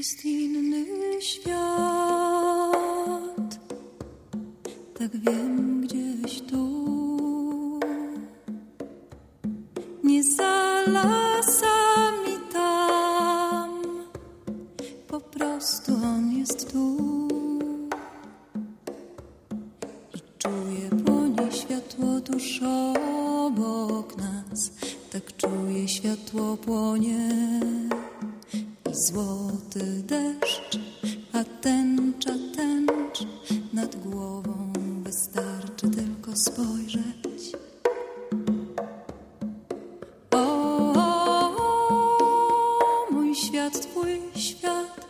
jest inny świat. Tak wiem gdzieś tu. Nie za lasami tam, po prostu on jest tu. spojrzeć. O, o, o, mój świat, twój świat,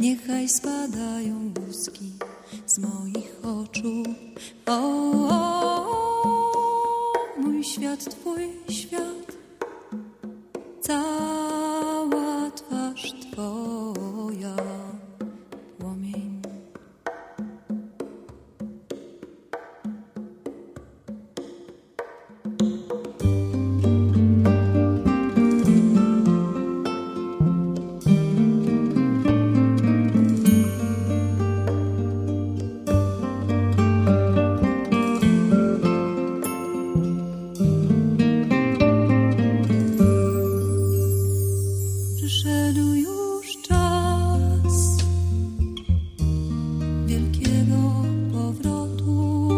niechaj spadają łuski z moich oczu. O, o, mój świat, twój świat, cała twarz twoja. wielkiego powrotu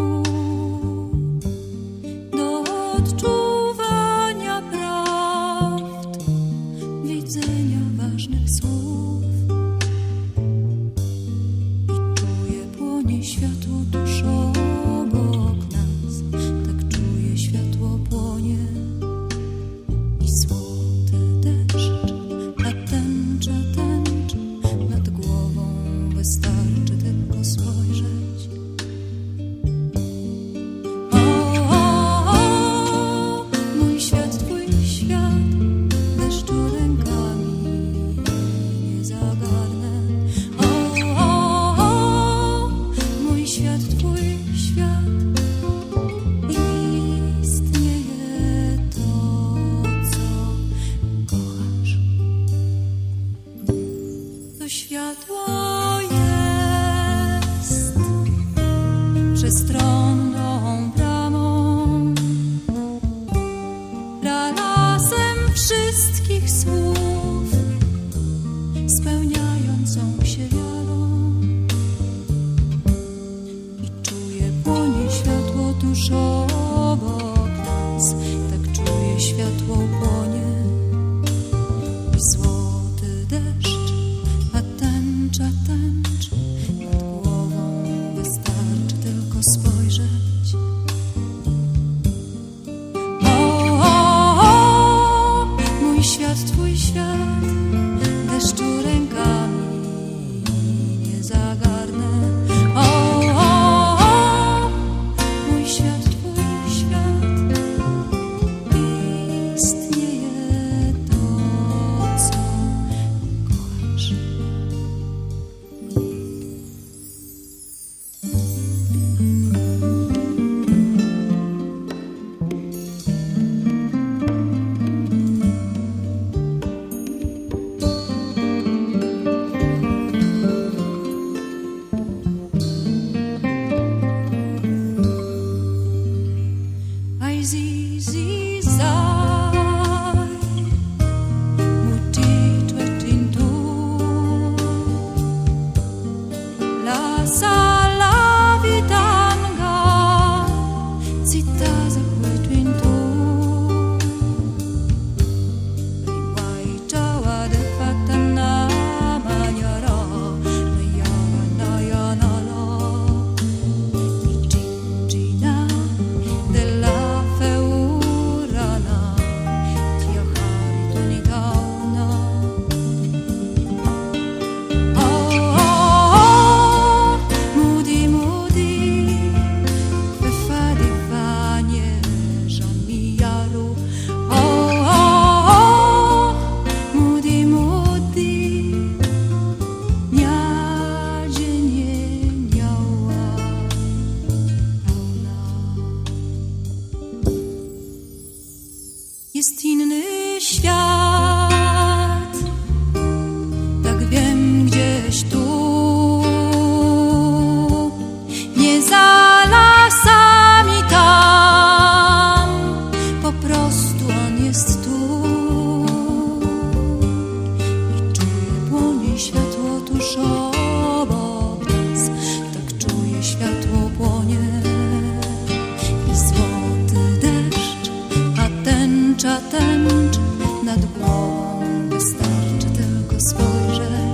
do odczuwania prawd, widzenia ważnych słów i czuję płonie światło duszą. Światło jest przestronna. easy, easy. Christine nad głową wystarczy tylko spojrzeć.